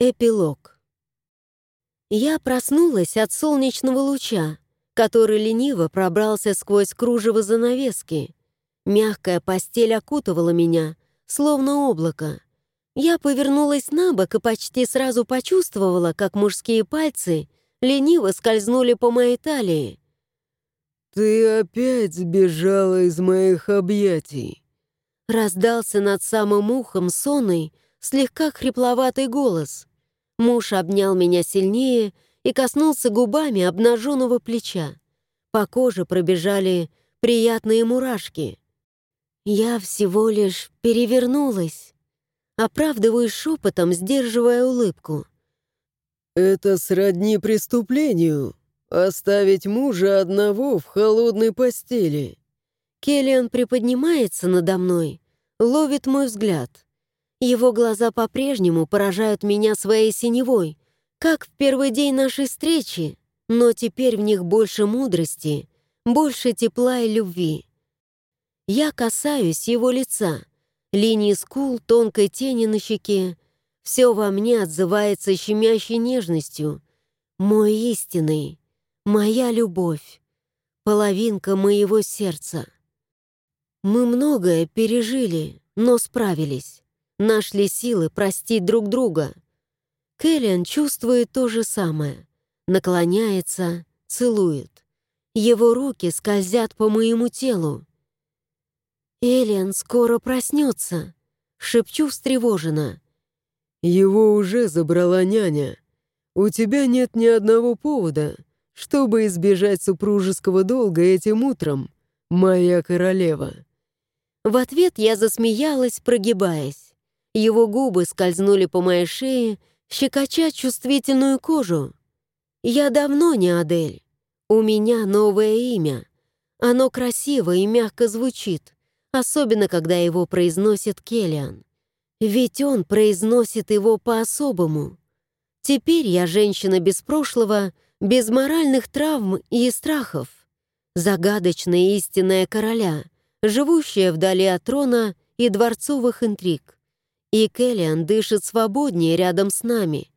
Эпилог. Я проснулась от солнечного луча, который лениво пробрался сквозь кружево занавески. Мягкая постель окутывала меня, словно облако. Я повернулась на бок и почти сразу почувствовала, как мужские пальцы лениво скользнули по моей талии. «Ты опять сбежала из моих объятий!» Раздался над самым ухом сонный, слегка хрипловатый голос. Муж обнял меня сильнее и коснулся губами обнаженного плеча. По коже пробежали приятные мурашки. Я всего лишь перевернулась, оправдываясь шепотом, сдерживая улыбку. «Это сродни преступлению — оставить мужа одного в холодной постели». Келлиан приподнимается надо мной, ловит мой взгляд. Его глаза по-прежнему поражают меня своей синевой, как в первый день нашей встречи, но теперь в них больше мудрости, больше тепла и любви. Я касаюсь его лица, линии скул, тонкой тени на щеке. Все во мне отзывается щемящей нежностью. Мой истинный, моя любовь, половинка моего сердца. Мы многое пережили, но справились нашли силы простить друг друга. Кэллиан чувствует то же самое. Наклоняется, целует. Его руки скользят по моему телу. «Элиан скоро проснется», — шепчу встревоженно. «Его уже забрала няня. У тебя нет ни одного повода, чтобы избежать супружеского долга этим утром, моя королева». В ответ я засмеялась, прогибаясь. Его губы скользнули по моей шее, щекоча чувствительную кожу. «Я давно не Адель. У меня новое имя. Оно красиво и мягко звучит, особенно когда его произносит Келлиан. Ведь он произносит его по-особому. Теперь я женщина без прошлого, без моральных травм и страхов. Загадочная истинная короля, живущая вдали от трона и дворцовых интриг. И Келлиан дышит свободнее рядом с нами.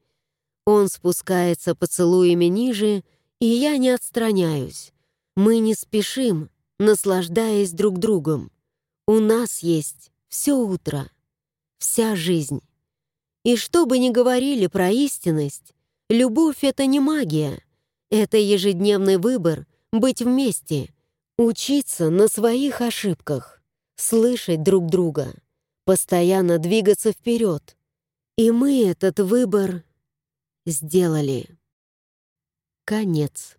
Он спускается поцелуями ниже, и я не отстраняюсь. Мы не спешим, наслаждаясь друг другом. У нас есть все утро, вся жизнь. И что бы ни говорили про истинность, любовь — это не магия. Это ежедневный выбор быть вместе, учиться на своих ошибках, слышать друг друга — постоянно двигаться вперед. И мы этот выбор сделали. Конец.